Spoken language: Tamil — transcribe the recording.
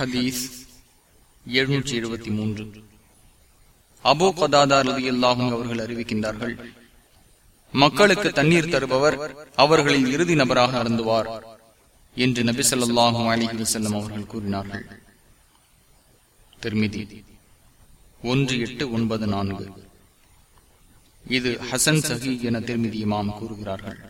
ஹதீஸ் எழுநூற்றி எழுபத்தி மூன்று. அபோ கதாதார் அல்லாஹும் அவர்கள் அறிவிக்கின்றார்கள் மக்களுக்கு தண்ணீர் தருபவர் அவர்களின் இறுதி நபராக அருந்துவார் என்று நபி சொல்லாஹும் அலிஹி வசல்லம் அவர்கள் கூறினார்கள். திருமிதி ஒன்று எட்டு ஒன்பது நான்கு. இது ஹசன் சஹி என திருமிதி இமாம் கூறுகிறார்கள்.